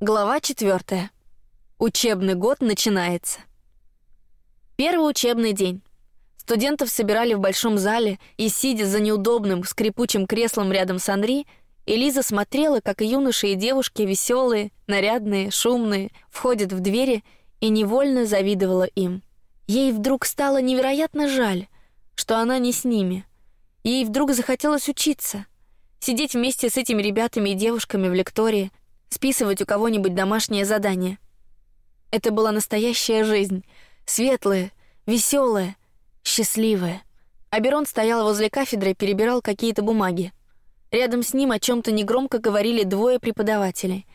Глава четвертая. Учебный год начинается. Первый учебный день. Студентов собирали в большом зале, и, сидя за неудобным скрипучим креслом рядом с Анри, Элиза смотрела, как юноши и девушки веселые, нарядные, шумные, входят в двери и невольно завидовала им. Ей вдруг стало невероятно жаль, что она не с ними. Ей вдруг захотелось учиться, сидеть вместе с этими ребятами и девушками в лектории, списывать у кого-нибудь домашнее задание. Это была настоящая жизнь, светлая, веселая, счастливая. Аберон стоял возле кафедры перебирал какие-то бумаги. Рядом с ним о чем-то негромко говорили двое преподавателей: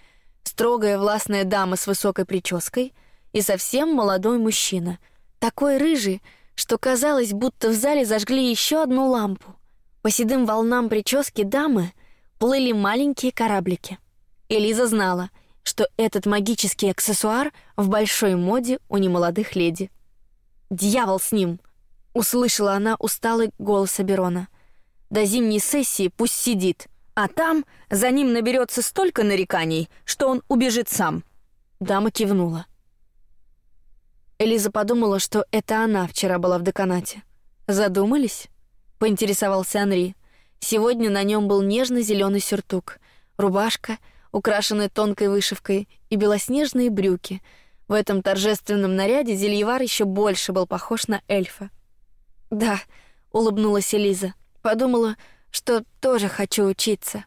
строгая властная дама с высокой прической и совсем молодой мужчина, такой рыжий, что казалось, будто в зале зажгли еще одну лампу. По седым волнам прически дамы плыли маленькие кораблики. Элиза знала, что этот магический аксессуар в большой моде у немолодых леди. Дьявол с ним! услышала она усталый голос Аберона. До зимней сессии пусть сидит, а там за ним наберется столько нареканий, что он убежит сам. Дама кивнула. Элиза подумала, что это она вчера была в деканате. Задумались? Поинтересовался Анри. Сегодня на нем был нежно-зеленый сюртук, рубашка — украшенные тонкой вышивкой, и белоснежные брюки. В этом торжественном наряде Зельевар еще больше был похож на эльфа. Да, улыбнулась Элиза, подумала, что тоже хочу учиться.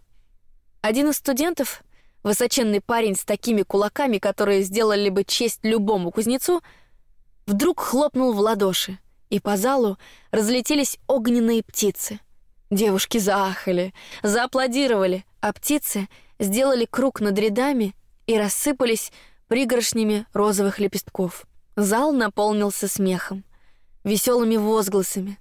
Один из студентов, высоченный парень с такими кулаками, которые сделали бы честь любому кузнецу, вдруг хлопнул в ладоши, и по залу разлетелись огненные птицы. Девушки заахали, зааплодировали, а птицы сделали круг над рядами и рассыпались пригоршнями розовых лепестков. Зал наполнился смехом, веселыми возгласами.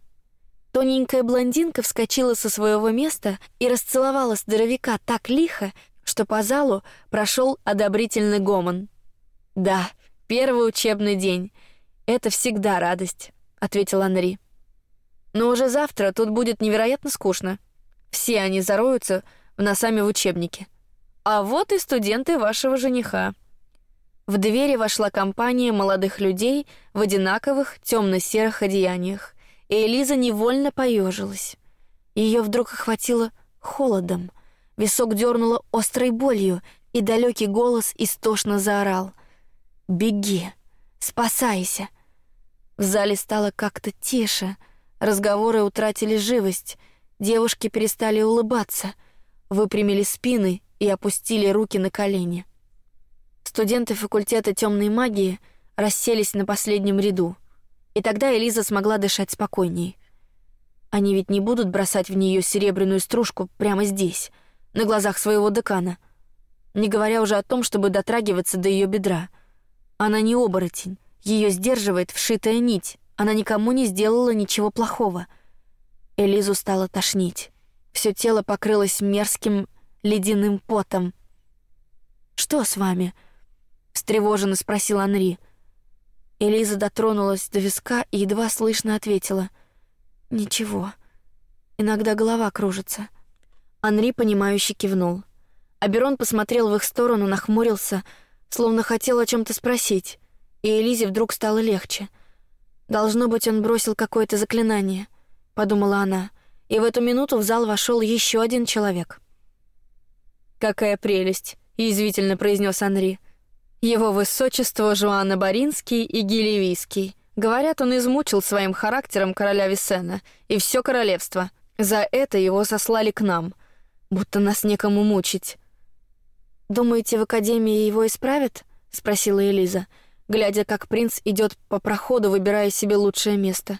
Тоненькая блондинка вскочила со своего места и расцеловала здоровяка так лихо, что по залу прошел одобрительный гомон. Да, первый учебный день. Это всегда радость, ответил Анри. Но уже завтра тут будет невероятно скучно. Все они зароются в носами в учебнике. А вот и студенты вашего жениха. В двери вошла компания молодых людей в одинаковых темно-серых одеяниях, и Элиза невольно поежилась. Ее вдруг охватило холодом, висок дернуло острой болью, и далекий голос истошно заорал: "Беги, спасайся!" В зале стало как-то тише, разговоры утратили живость, девушки перестали улыбаться, выпрямили спины и опустили руки на колени. Студенты факультета темной магии расселись на последнем ряду, и тогда Элиза смогла дышать спокойней. Они ведь не будут бросать в нее серебряную стружку прямо здесь, на глазах своего декана, не говоря уже о том, чтобы дотрагиваться до ее бедра. Она не оборотень, ее сдерживает вшитая нить. Она никому не сделала ничего плохого. Элизу стало тошнить. Все тело покрылось мерзким ледяным потом. Что с вами? встревоженно спросил Анри. Элиза дотронулась до виска и едва слышно ответила: "Ничего. Иногда голова кружится". Анри понимающе кивнул. Аберон посмотрел в их сторону, нахмурился, словно хотел о чем-то спросить, и Элизе вдруг стало легче. Должно быть, он бросил какое-то заклинание, подумала она, и в эту минуту в зал вошел еще один человек. Какая прелесть! Извивительно произнес Анри. Его высочество Жуана Баринский и Гилевийский. Говорят, он измучил своим характером короля Висена и все королевство. За это его сослали к нам, будто нас некому мучить. Думаете, в академии его исправят? – спросила Элиза, глядя, как принц идет по проходу, выбирая себе лучшее место.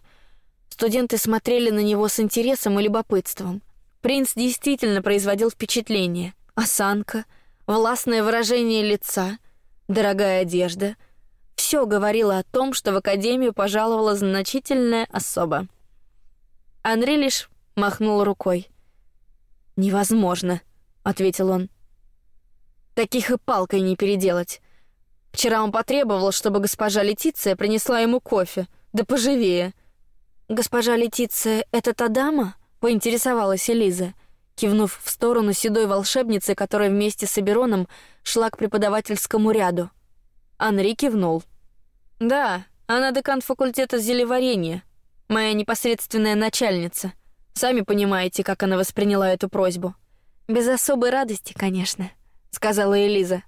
Студенты смотрели на него с интересом и любопытством. Принц действительно производил впечатление осанка, властное выражение лица, дорогая одежда — все говорило о том, что в академию пожаловала значительная особа. Анри лишь махнул рукой. Невозможно, ответил он. Таких и палкой не переделать. Вчера он потребовал, чтобы госпожа Летиция принесла ему кофе, да поживее. Госпожа Летиция — это та дама? Поинтересовалась Элиза. Кивнув в сторону седой волшебницы, которая вместе с Эбероном шла к преподавательскому ряду. Анри кивнул. «Да, она декан факультета зелеварения, моя непосредственная начальница. Сами понимаете, как она восприняла эту просьбу». «Без особой радости, конечно», — сказала Элиза.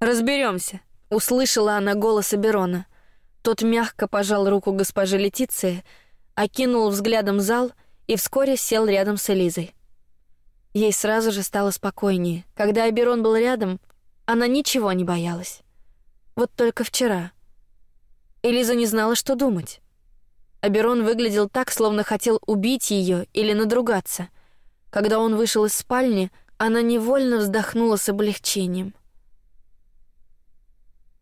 Разберемся, услышала она голос Эберона. Тот мягко пожал руку госпожи Летиции, окинул взглядом зал и вскоре сел рядом с Элизой. Ей сразу же стало спокойнее. Когда Аберон был рядом, она ничего не боялась. Вот только вчера. Элиза не знала, что думать. Аберон выглядел так, словно хотел убить ее или надругаться. Когда он вышел из спальни, она невольно вздохнула с облегчением.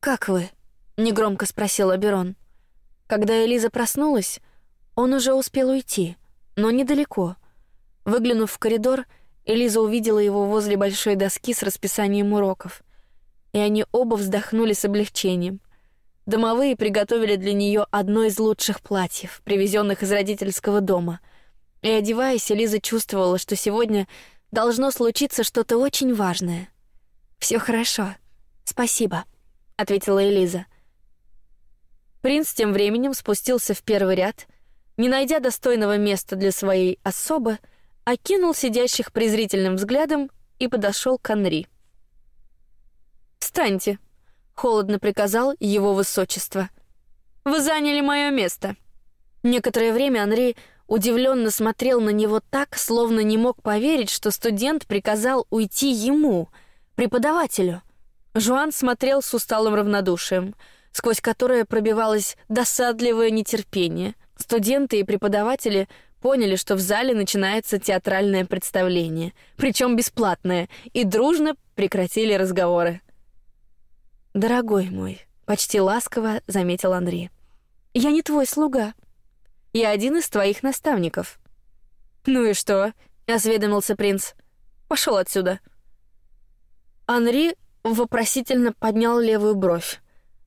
«Как вы?» — негромко спросил Аберон. Когда Элиза проснулась, он уже успел уйти, но недалеко. Выглянув в коридор, Элиза увидела его возле большой доски с расписанием уроков, и они оба вздохнули с облегчением. Домовые приготовили для нее одно из лучших платьев, привезенных из родительского дома. И одеваясь, Элиза чувствовала, что сегодня должно случиться что-то очень важное. Все хорошо. Спасибо, ответила Элиза. Принц тем временем спустился в первый ряд, не найдя достойного места для своей особы, окинул сидящих презрительным взглядом и подошел к Анри. «Встаньте», — холодно приказал его высочество. «Вы заняли мое место». Некоторое время Анри удивленно смотрел на него так, словно не мог поверить, что студент приказал уйти ему, преподавателю. Жуан смотрел с усталым равнодушием, сквозь которое пробивалось досадливое нетерпение. Студенты и преподаватели поняли, что в зале начинается театральное представление, причем бесплатное, и дружно прекратили разговоры. «Дорогой мой», — почти ласково заметил Андрей, — «я не твой слуга. Я один из твоих наставников». «Ну и что?» — осведомился принц. Пошел отсюда». Анри вопросительно поднял левую бровь.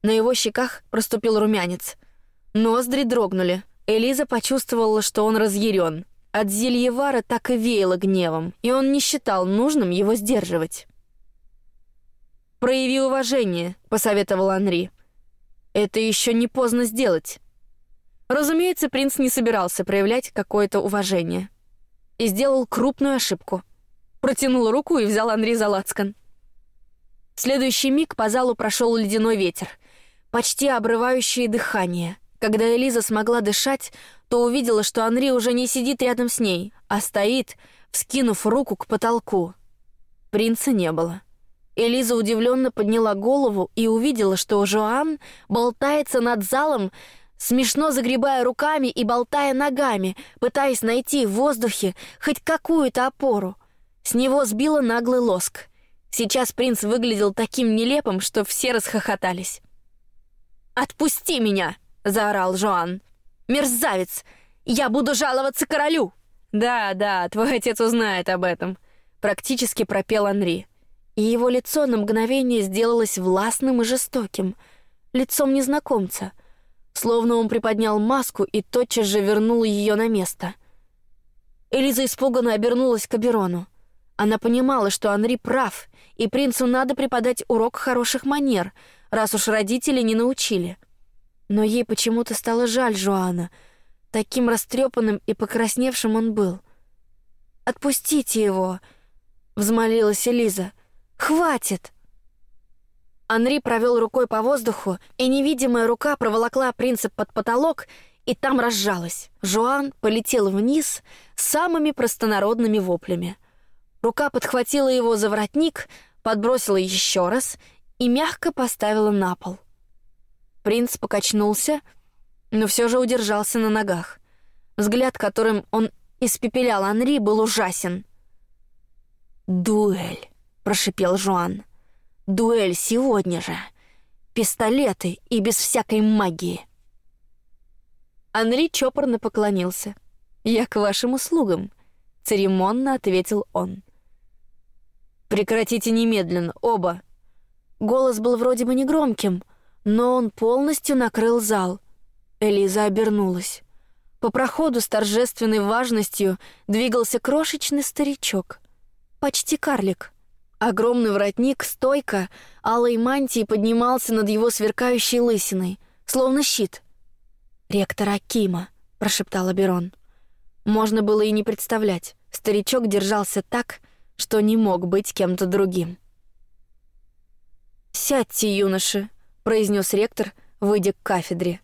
На его щеках проступил румянец. Ноздри дрогнули. Элиза почувствовала, что он разъярен. От Зельевара так и веяло гневом, и он не считал нужным его сдерживать. «Прояви уважение», — посоветовал Анри. «Это еще не поздно сделать». Разумеется, принц не собирался проявлять какое-то уважение. И сделал крупную ошибку. Протянул руку и взял Анри за лацкан. В следующий миг по залу прошел ледяной ветер, почти обрывающий дыхание. Когда Элиза смогла дышать, то увидела, что Анри уже не сидит рядом с ней, а стоит, вскинув руку к потолку. Принца не было. Элиза удивленно подняла голову и увидела, что Жоан болтается над залом, смешно загребая руками и болтая ногами, пытаясь найти в воздухе хоть какую-то опору. С него сбило наглый лоск. Сейчас принц выглядел таким нелепым, что все расхохотались. «Отпусти меня!» — заорал Жоан. «Мерзавец! Я буду жаловаться королю!» «Да, да, твой отец узнает об этом», — практически пропел Анри. И его лицо на мгновение сделалось властным и жестоким, лицом незнакомца, словно он приподнял маску и тотчас же вернул ее на место. Элиза испуганно обернулась к Аберону. Она понимала, что Анри прав, и принцу надо преподать урок хороших манер, раз уж родители не научили. Но ей почему-то стало жаль Жуана. Таким растрепанным и покрасневшим он был. «Отпустите его!» — взмолилась Элиза. «Хватит!» Анри провел рукой по воздуху, и невидимая рука проволокла принца под потолок, и там разжалась. Жуан полетел вниз самыми простонародными воплями — Рука подхватила его за воротник, подбросила еще раз и мягко поставила на пол. Принц покачнулся, но все же удержался на ногах. Взгляд, которым он испепелял Анри, был ужасен. «Дуэль», — прошипел Жуан. «Дуэль сегодня же. Пистолеты и без всякой магии». Анри чопорно поклонился. «Я к вашим услугам», — церемонно ответил он. Прекратите немедленно, оба. Голос был вроде бы негромким, но он полностью накрыл зал. Элиза обернулась. По проходу с торжественной важностью двигался крошечный старичок, почти карлик. Огромный воротник, стойка, алой мантии поднимался над его сверкающей лысиной, словно щит. «Ректор Акима», — прошептал Аберон. Можно было и не представлять. Старичок держался так, что не мог быть кем-то другим. «Сядьте, юноши», — произнес ректор, выйдя к кафедре.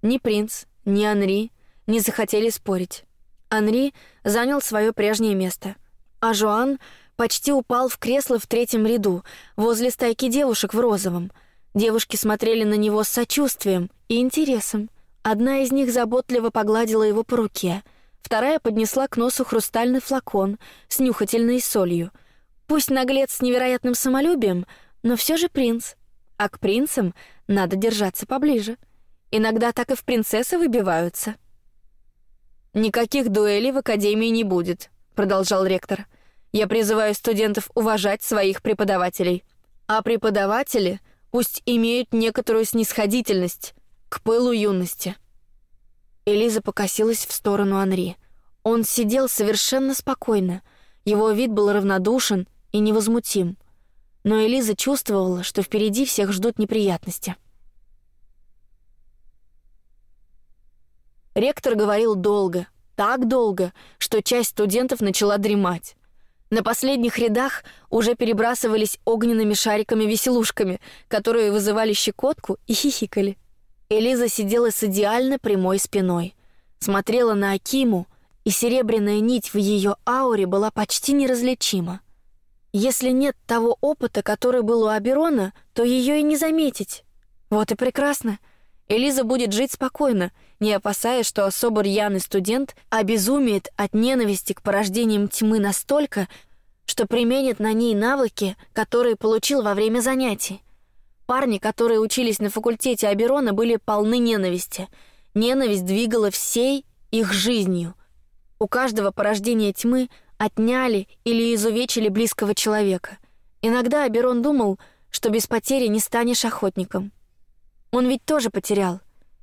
Ни принц, ни Анри не захотели спорить. Анри занял свое прежнее место, а Жуан почти упал в кресло в третьем ряду, возле стайки девушек в розовом. Девушки смотрели на него с сочувствием и интересом. Одна из них заботливо погладила его по руке, вторая поднесла к носу хрустальный флакон с нюхательной солью. Пусть наглец с невероятным самолюбием, но все же принц. А к принцам надо держаться поближе. Иногда так и в принцессы выбиваются. Никаких дуэлей в академии не будет, продолжал ректор. Я призываю студентов уважать своих преподавателей, а преподаватели пусть имеют некоторую снисходительность к пылу юности. Элиза покосилась в сторону Анри. Он сидел совершенно спокойно. Его вид был равнодушен и невозмутим. Но Элиза чувствовала, что впереди всех ждут неприятности. Ректор говорил долго, так долго, что часть студентов начала дремать. На последних рядах уже перебрасывались огненными шариками-веселушками, которые вызывали щекотку и хихикали. Элиза сидела с идеально прямой спиной, смотрела на Акиму, и серебряная нить в ее ауре была почти неразличима. Если нет того опыта, который был у Аберона, то ее и не заметить. Вот и прекрасно. Элиза будет жить спокойно, не опасаясь, что особо рьяный студент обезумеет от ненависти к порождениям тьмы настолько, что применит на ней навыки, которые получил во время занятий. Парни, которые учились на факультете Аберона, были полны ненависти. Ненависть двигала всей их жизнью. У каждого порождения тьмы отняли или изувечили близкого человека. Иногда Аберон думал, что без потери не станешь охотником. Он ведь тоже потерял,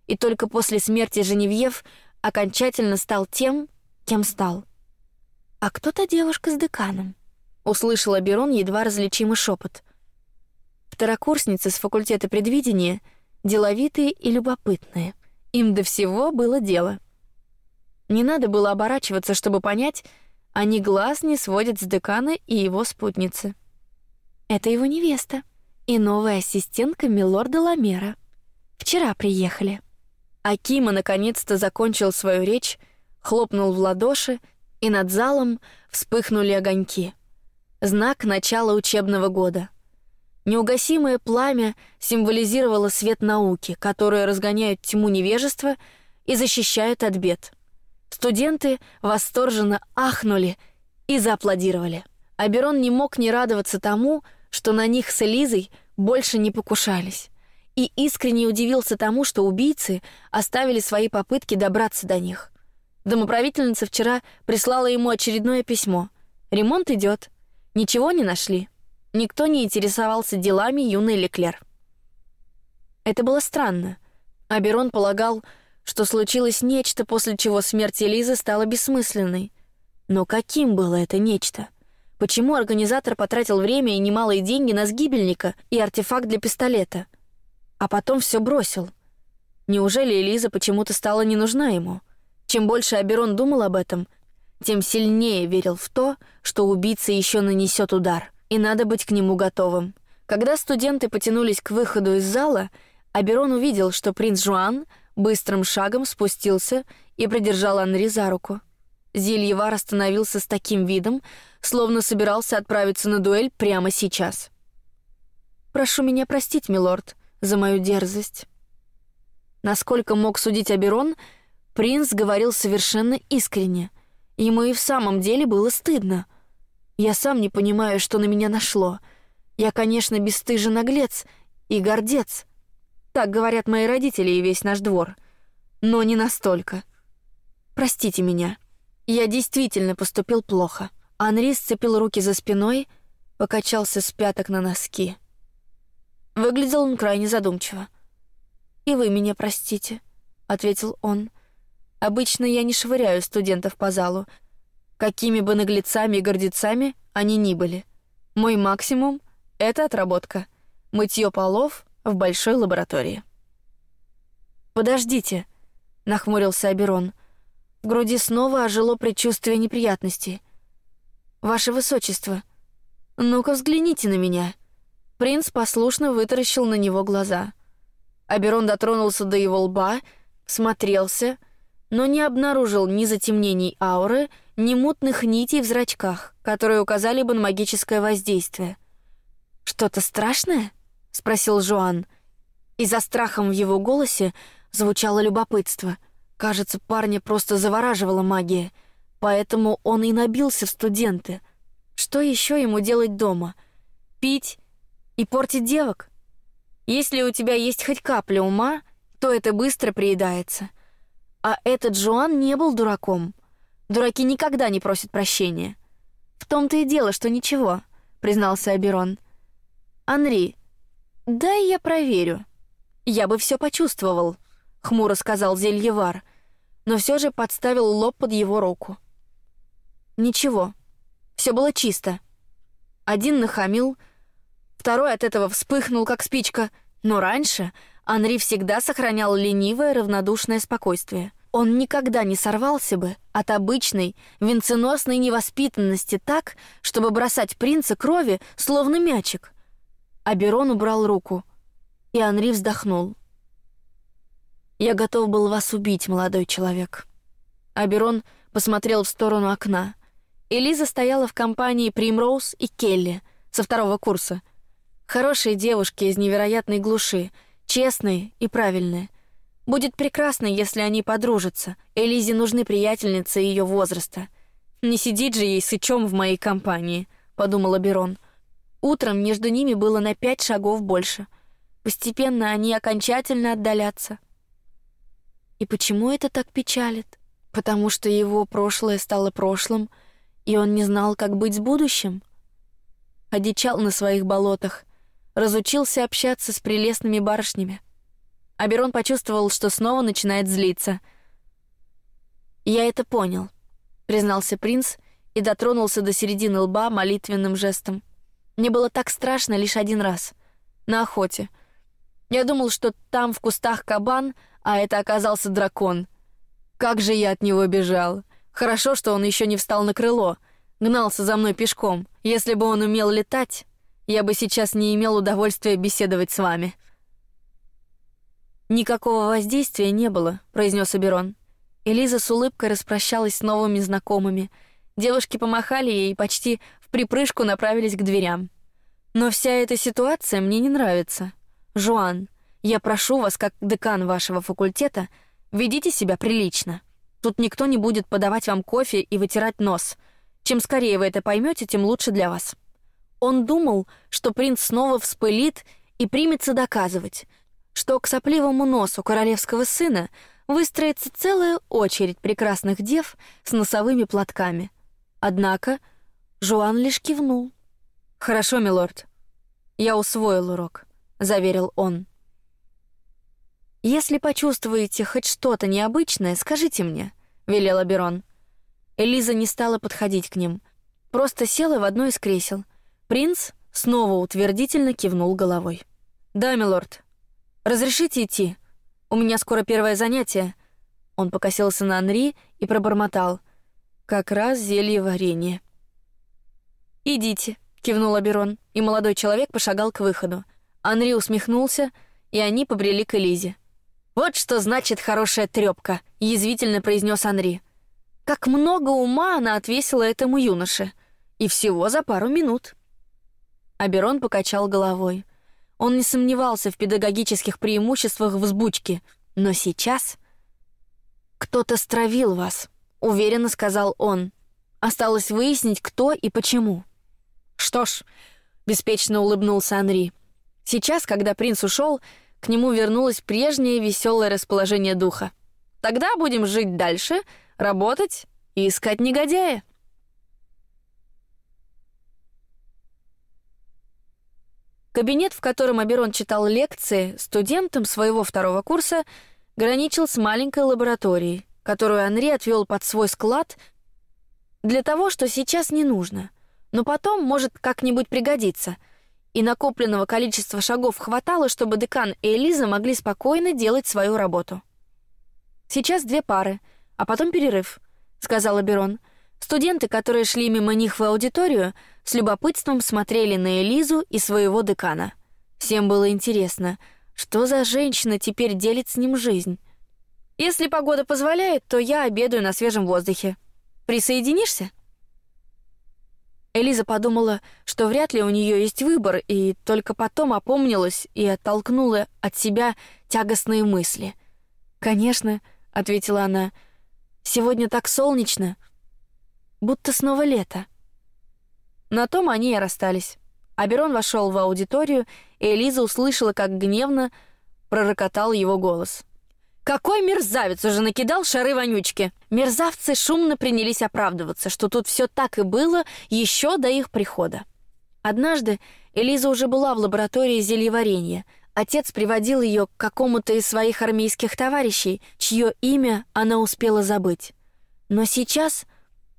и только после смерти Женевьев окончательно стал тем, кем стал. А кто-то девушка с деканом. Услышала Берон едва различимый шепот. Второкурсницы с факультета предвидения, деловитые и любопытные. Им до всего было дело. Не надо было оборачиваться, чтобы понять, они глаз не сводят с декана и его спутницы. Это его невеста и новая ассистентка милорда Ламера. Вчера приехали. Акима наконец-то закончил свою речь, хлопнул в ладоши, и над залом вспыхнули огоньки. Знак начала учебного года. Неугасимое пламя символизировало свет науки, которые разгоняют тьму невежества и защищают от бед. Студенты восторженно ахнули и зааплодировали. Аберон не мог не радоваться тому, что на них с Элизой больше не покушались и искренне удивился тому, что убийцы оставили свои попытки добраться до них. Домоправительница вчера прислала ему очередное письмо. Ремонт идет. Ничего не нашли. Никто не интересовался делами юной Леклер. Это было странно. Аберон полагал, что случилось нечто, после чего смерть Элизы стала бессмысленной. Но каким было это нечто? Почему организатор потратил время и немалые деньги на сгибельника и артефакт для пистолета? а потом все бросил. Неужели Элиза почему-то стала не нужна ему? Чем больше Аберон думал об этом, тем сильнее верил в то, что убийца еще нанесет удар, и надо быть к нему готовым. Когда студенты потянулись к выходу из зала, Аберон увидел, что принц Жуан быстрым шагом спустился и придержал Анри за руку. Зильевар остановился с таким видом, словно собирался отправиться на дуэль прямо сейчас. Прошу меня простить, милорд, за мою дерзость. Насколько мог судить Аберон, принц говорил совершенно искренне. Ему и в самом деле было стыдно. Я сам не понимаю, что на меня нашло. Я, конечно, бесстыжий наглец и гордец. Так говорят мои родители и весь наш двор. Но не настолько. Простите меня. Я действительно поступил плохо. Анри сцепил руки за спиной, покачался с пяток на носки. Выглядел он крайне задумчиво. И вы меня простите, ответил он. Обычно я не швыряю студентов по залу, какими бы наглецами и гордецами они ни были. Мой максимум — это отработка. Мытье полов в большой лаборатории. «Подождите», — нахмурился Аберон. В груди снова ожило предчувствие неприятностей. «Ваше Высочество, ну-ка взгляните на меня». Принц послушно вытаращил на него глаза. Аберон дотронулся до его лба, смотрелся, но не обнаружил ни затемнений ауры, ни мутных нитей в зрачках, которые указали бы на магическое воздействие. «Что-то страшное?» — спросил Жуан. И за страхом в его голосе звучало любопытство. Кажется, парня просто завораживала магия, поэтому он и набился в студенты. Что еще ему делать дома? Пить и портить девок? Если у тебя есть хоть капля ума, то это быстро приедается. А этот Жуан не был дураком. Дураки никогда не просят прощения. В том-то и дело, что ничего, признался Аберон. Анри, дай я проверю. Я бы все почувствовал, хмуро сказал Зельевар, но все же подставил лоб под его руку. Ничего, все было чисто. Один нахамил, второй от этого вспыхнул как спичка, но раньше Анри всегда сохранял ленивое равнодушное спокойствие. Он никогда не сорвался бы от обычной венценосной невоспитанности так, чтобы бросать принца крови, словно мячик. Аберон убрал руку, и Анри вздохнул. «Я готов был вас убить, молодой человек». Аберон посмотрел в сторону окна. Элиза стояла в компании Примроуз и Келли со второго курса. Хорошие девушки из невероятной глуши, честные и правильные — Будет прекрасно, если они подружатся. Элизе нужны приятельницы ее возраста. Не сидит же ей сычом в моей компании, подумала Берон. Утром между ними было на пять шагов больше. Постепенно они окончательно отдалятся. И почему это так печалит? Потому что его прошлое стало прошлым, и он не знал, как быть с будущим. Одичал на своих болотах, разучился общаться с прелестными барышнями. Аберон почувствовал, что снова начинает злиться. «Я это понял», — признался принц и дотронулся до середины лба молитвенным жестом. «Мне было так страшно лишь один раз. На охоте. Я думал, что там в кустах кабан, а это оказался дракон. Как же я от него бежал. Хорошо, что он еще не встал на крыло, гнался за мной пешком. Если бы он умел летать, я бы сейчас не имел удовольствия беседовать с вами». Никакого воздействия не было, произнес Аберон. Элиза с улыбкой распрощалась с новыми знакомыми. Девушки помахали ей и почти в припрыжку направились к дверям. Но вся эта ситуация мне не нравится. Жуан, я прошу вас, как декан вашего факультета, ведите себя прилично. Тут никто не будет подавать вам кофе и вытирать нос. Чем скорее вы это поймете, тем лучше для вас. Он думал, что принц снова вспылит и примется доказывать, что к сопливому носу королевского сына выстроится целая очередь прекрасных дев с носовыми платками. Однако Жуан лишь кивнул. Хорошо, милорд. Я усвоил урок, заверил он. Если почувствуете хоть что-то необычное, скажите мне, велел Аберон. Элиза не стала подходить к ним, просто села в одно из кресел. Принц снова утвердительно кивнул головой. Да, милорд, Разрешите идти? У меня скоро первое занятие. Он покосился на Анри и пробормотал: как раз зелье варенье. Идите, кивнул Аберон, и молодой человек пошагал к выходу. Анри усмехнулся, и они побрели к Элизе. Вот что значит хорошая трёпка, язвительно произнес Анри. Как много ума она отвесила этому юноше, и всего за пару минут. Аберон покачал головой. Он не сомневался в педагогических преимуществах взбучки, но сейчас кто-то стравил вас, уверенно сказал он. Осталось выяснить, кто и почему. Что ж, беспечно улыбнулся Анри. Сейчас, когда принц ушел, к нему вернулось прежнее веселое расположение духа. Тогда будем жить дальше, работать и искать негодяя. Кабинет, в котором Аберон читал лекции студентам своего второго курса, граничил с маленькой лабораторией, которую Анри отвел под свой склад для того, что сейчас не нужно, но потом может как-нибудь пригодиться. И накопленного количества шагов хватало, чтобы декан и Элиза могли спокойно делать свою работу. Сейчас две пары, а потом перерыв, сказала Берон. Студенты, которые шли мимо них в аудиторию, с любопытством смотрели на Элизу и своего декана. Всем было интересно, что за женщина теперь делит с ним жизнь. Если погода позволяет, то я обедаю на свежем воздухе. Присоединишься? Элиза подумала, что вряд ли у нее есть выбор, и только потом опомнилась и оттолкнула от себя тягостные мысли. Конечно, ответила она. Сегодня так солнечно, будто снова лето. На том они и расстались. Аберон вошел в аудиторию, и Элиза услышала, как гневно пророкотал его голос. Какой мерзавец уже накидал шары вонючки! Мерзавцы шумно принялись оправдываться, что тут все так и было еще до их прихода. Однажды Элиза уже была в лаборатории зельеварения. Отец приводил ее к какому-то из своих армейских товарищей, чье имя она успела забыть. Но сейчас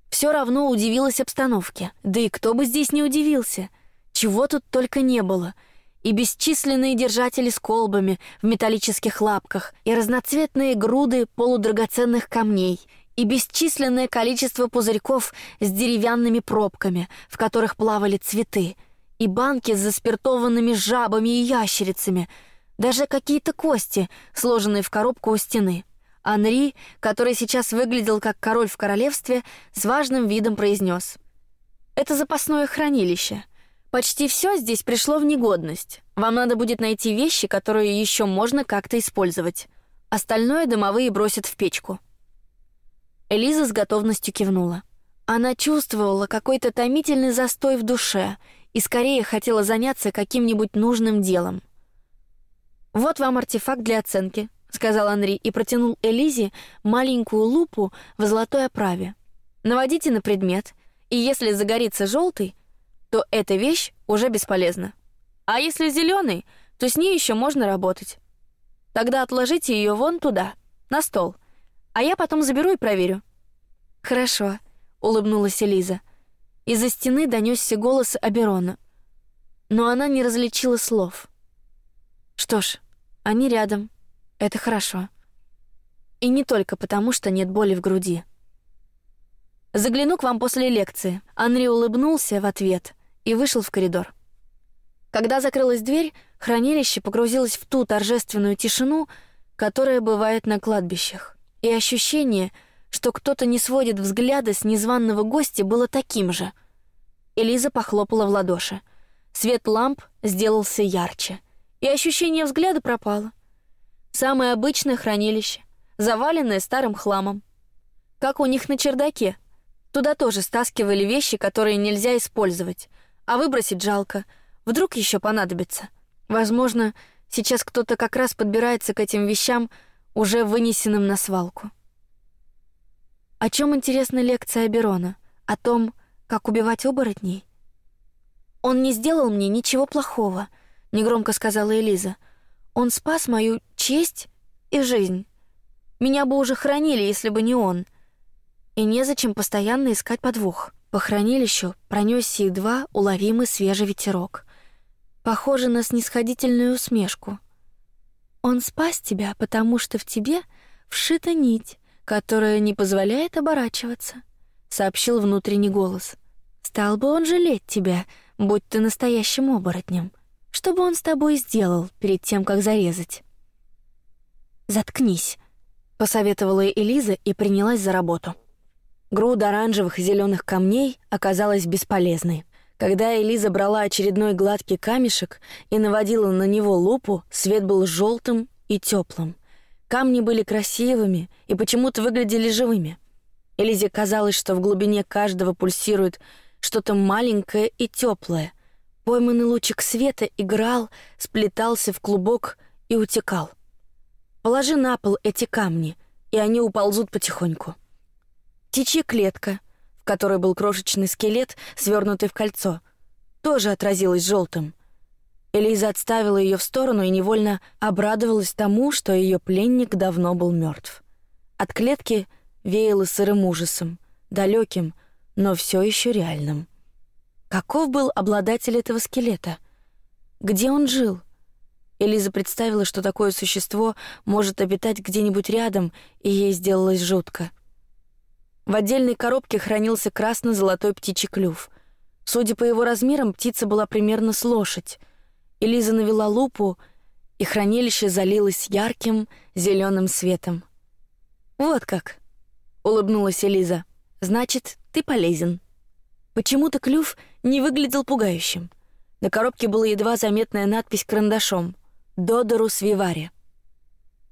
все равно удивилась обстановке. Да и кто бы здесь не удивился? Чего тут только не было. И бесчисленные держатели с колбами в металлических лапках, и разноцветные груды полудрагоценных камней, и бесчисленное количество пузырьков с деревянными пробками, в которых плавали цветы, и банки с заспиртованными жабами и ящерицами, даже какие-то кости, сложенные в коробку у стены. Анри, который сейчас выглядел как король в королевстве, с важным видом произнес: "Это запасное хранилище. Почти все здесь пришло в негодность. Вам надо будет найти вещи, которые еще можно как-то использовать. Остальное домовые бросят в печку". Элиза с готовностью кивнула. Она чувствовала какой-то томительный застой в душе и скорее хотела заняться каким-нибудь нужным делом. Вот вам артефакт для оценки, сказал Анри и протянул Элизе маленькую лупу в золотой оправе. Наводите на предмет, и если загорится желтый, то эта вещь уже бесполезна. А если зеленый, то с ней еще можно работать. Тогда отложите ее вон туда, на стол, а я потом заберу и проверю. Хорошо, улыбнулась Элиза. Из-за стены донесся голос Аберона, но она не различила слов. Что ж, они рядом. Это хорошо. И не только потому, что нет боли в груди. Загляну к вам после лекции. Анри улыбнулся в ответ и вышел в коридор. Когда закрылась дверь, хранилище погрузилось в ту торжественную тишину, которая бывает на кладбищах, и ощущение, что кто-то не сводит взгляда с незваного гостя, было таким же. Элиза похлопала в ладоши. Свет ламп сделался ярче, и ощущение взгляда пропало. Самое обычное хранилище, заваленное старым хламом. Как у них на чердаке. Туда тоже стаскивали вещи, которые нельзя использовать, а выбросить жалко. Вдруг еще понадобится. Возможно, сейчас кто-то как раз подбирается к этим вещам, уже вынесенным на свалку. О чем интересна лекция Берона? О том, как убивать оборотней? Он не сделал мне ничего плохого, негромко сказала Элиза. Он спас мою честь и жизнь. Меня бы уже хранили, если бы не он. И незачем постоянно искать подвох. По хранилищу пронесся едва уловимый свежий ветерок, похоже на снисходительную усмешку. Он спас тебя, потому что в тебе вшита нить, которая не позволяет оборачиваться, сообщил внутренний голос. Стал бы он жалеть тебя, будь ты настоящим оборотнем. Что бы он с тобой сделал перед тем, как зарезать? Заткнись, посоветовала Элиза и принялась за работу. Груда оранжевых и зеленых камней оказалась бесполезной. Когда Элиза брала очередной гладкий камешек и наводила на него лупу, свет был желтым и теплым. Камни были красивыми и почему-то выглядели живыми. Элизе казалось, что в глубине каждого пульсирует что-то маленькое и теплое, Пойманный лучик света играл, сплетался в клубок и утекал. Положи на пол эти камни, и они уползут потихоньку. Птичья клетка, в которой был крошечный скелет, свернутый в кольцо, тоже отразилась желтым. Элиза отставила ее в сторону и невольно обрадовалась тому, что ее пленник давно был мертв. От клетки веяло сырым ужасом, далеким, но все еще реальным. Каков был обладатель этого скелета? Где он жил? Элиза представила, что такое существо может обитать где-нибудь рядом, и ей сделалось жутко. В отдельной коробке хранился красно-золотой птичий клюв. Судя по его размерам, птица была примерно с лошадь. Элиза навела лупу, и хранилище залилось ярким зеленым светом. Вот как, улыбнулась Элиза. Значит, ты полезен. Почему-то клюв не выглядел пугающим. На коробке была едва заметная надпись карандашом: Додорус вивари.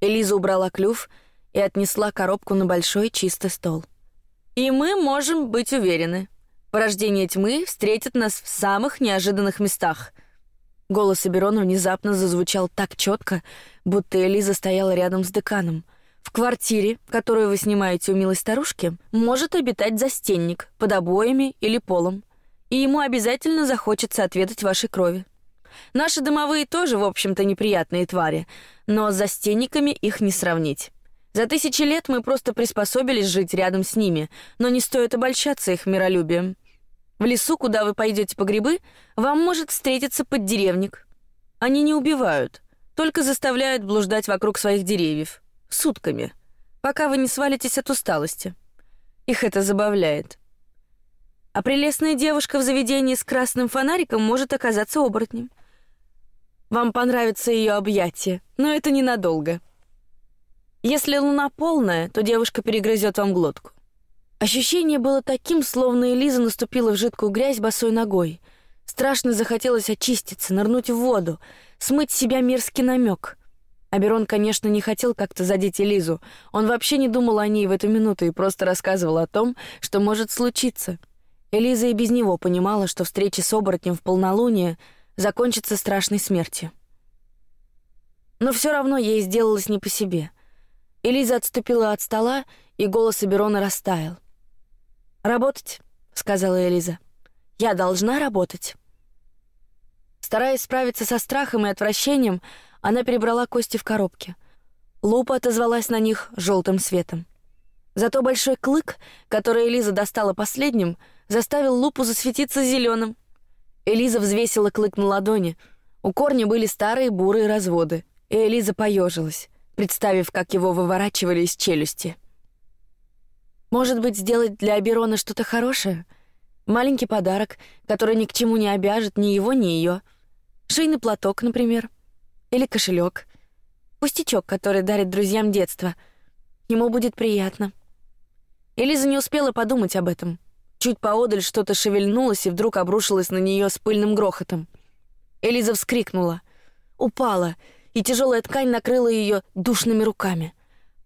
Элиза убрала клюв и отнесла коробку на большой чистый стол. И мы можем быть уверены, порождение тьмы встретит нас в самых неожиданных местах. Голос Аберона внезапно зазвучал так четко, будто Элиза стояла рядом с деканом. В квартире, которую вы снимаете у милой старушки, может обитать застенник под обоями или полом, и ему обязательно захочется отведать вашей крови. Наши домовые тоже, в общем-то, неприятные твари, но с застенниками их не сравнить. За тысячи лет мы просто приспособились жить рядом с ними, но не стоит обольщаться их миролюбием. В лесу, куда вы пойдете по грибы, вам может встретиться поддеревник. Они не убивают, только заставляют блуждать вокруг своих деревьев сутками, пока вы не свалитесь от усталости. Их это забавляет. А прелестная девушка в заведении с красным фонариком может оказаться оборотнем. Вам понравится ее объятие, но это ненадолго. Если луна полная, то девушка перегрызет вам глотку. Ощущение было таким, словно Элиза наступила в жидкую грязь босой ногой. Страшно захотелось очиститься, нырнуть в воду, смыть с себя мерзкий намек. Аберон, конечно, не хотел как-то задеть Элизу. Он вообще не думал о ней в эту минуту и просто рассказывал о том, что может случиться. Элиза и без него понимала, что встреча с оборотнем в полнолуние закончится страшной смертью. Но все равно ей сделалось не по себе. Элиза отступила от стола, и голос Аберона растаял. «Работать», — сказала Элиза. «Я должна работать». Стараясь справиться со страхом и отвращением, она перебрала кости в коробке. Лупа отозвалась на них желтым светом. Зато большой клык, который Элиза достала последним, заставил лупу засветиться зеленым. Элиза взвесила клык на ладони. У корня были старые бурые разводы, и Элиза поежилась, представив, как его выворачивали из челюсти. Может быть, сделать для Аберона что-то хорошее? Маленький подарок, который ни к чему не обяжет ни его, ни ее. Шейный платок, например или кошелек. Пустячок, который дарит друзьям детства. Ему будет приятно. Элиза не успела подумать об этом. Чуть поодаль что-то шевельнулось и вдруг обрушилось на нее с пыльным грохотом. Элиза вскрикнула, упала, и тяжелая ткань накрыла ее душными руками.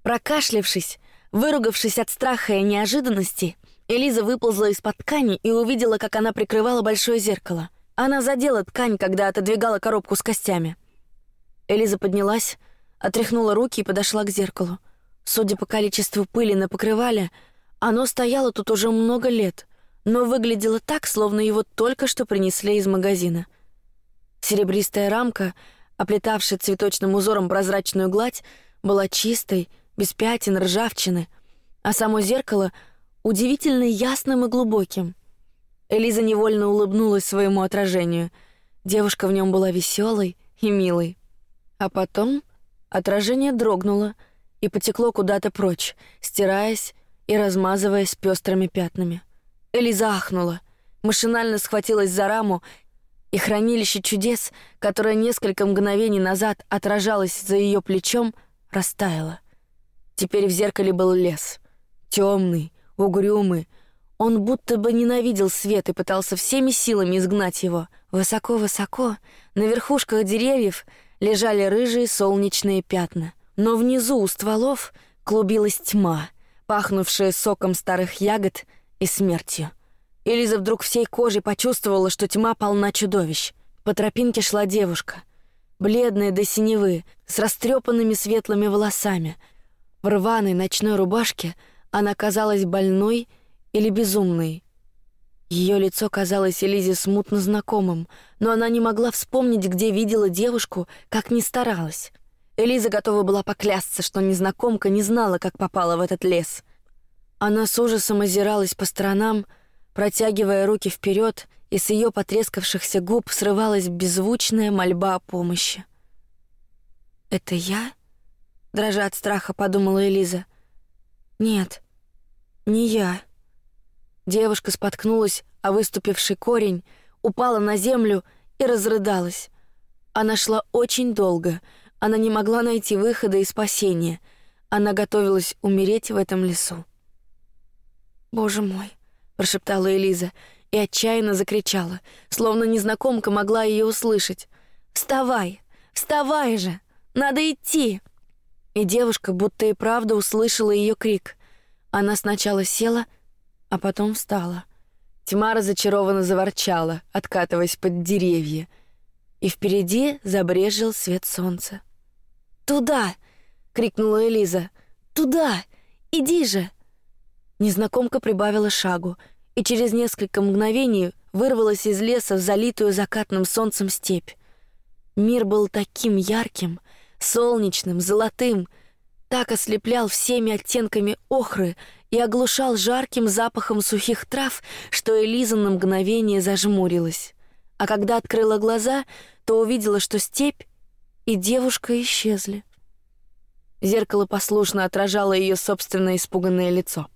Прокашлявшись, выругавшись от страха и неожиданности, Элиза выползла из-под ткани и увидела, как она прикрывала большое зеркало. Она задела ткань, когда отодвигала коробку с костями. Элиза поднялась, отряхнула руки и подошла к зеркалу. Судя по количеству пыли на покрывале, оно стояло тут уже много лет, но выглядело так, словно его только что принесли из магазина. Серебристая рамка, оплетавшая цветочным узором прозрачную гладь, была чистой, без пятен, ржавчины, а само зеркало удивительно ясным и глубоким. Элиза невольно улыбнулась своему отражению. Девушка в нем была веселой и милой. А потом отражение дрогнуло и потекло куда-то прочь, стираясь и размазываясь пестрыми пятнами. Элиза ахнула, машинально схватилась за раму, и хранилище чудес, которое несколько мгновений назад отражалось за ее плечом, растаяло. Теперь в зеркале был лес, темный, угрюмый. Он будто бы ненавидел свет и пытался всеми силами изгнать его. Высоко-высоко, на верхушках деревьев, лежали рыжие солнечные пятна, но внизу у стволов клубилась тьма, пахнувшая соком старых ягод и смертью. Элиза вдруг всей кожей почувствовала, что тьма полна чудовищ. По тропинке шла девушка, бледная до синевы, с растрепанными светлыми волосами. В рваной ночной рубашке она казалась больной или безумной. Ее лицо казалось Элизе смутно знакомым, но она не могла вспомнить, где видела девушку, как ни старалась. Элиза готова была поклясться, что незнакомка не знала, как попала в этот лес. Она с ужасом озиралась по сторонам, протягивая руки вперед, и с ее потрескавшихся губ срывалась беззвучная мольба о помощи. «Это я?» — дрожа от страха, подумала Элиза. «Нет, не я». Девушка споткнулась о выступивший корень, упала на землю и разрыдалась. Она шла очень долго, она не могла найти выхода и спасения. Она готовилась умереть в этом лесу. «Боже мой!» — прошептала Элиза и отчаянно закричала, словно незнакомка могла ее услышать. «Вставай! Вставай же! Надо идти!» И девушка будто и правда услышала ее крик. Она сначала села, а потом встала. Тьма разочарованно заворчала, откатываясь под деревья, и впереди забрежил свет солнца. «Туда!» — крикнула Элиза. «Туда! Иди же!» Незнакомка прибавила шагу и через несколько мгновений вырвалась из леса в залитую закатным солнцем степь. Мир был таким ярким, солнечным, золотым, так ослеплял всеми оттенками охры и оглушал жарким запахом сухих трав, что Элиза на мгновение зажмурилась. А когда открыла глаза, то увидела, что степь и девушка исчезли. Зеркало послушно отражало ее собственное испуганное лицо.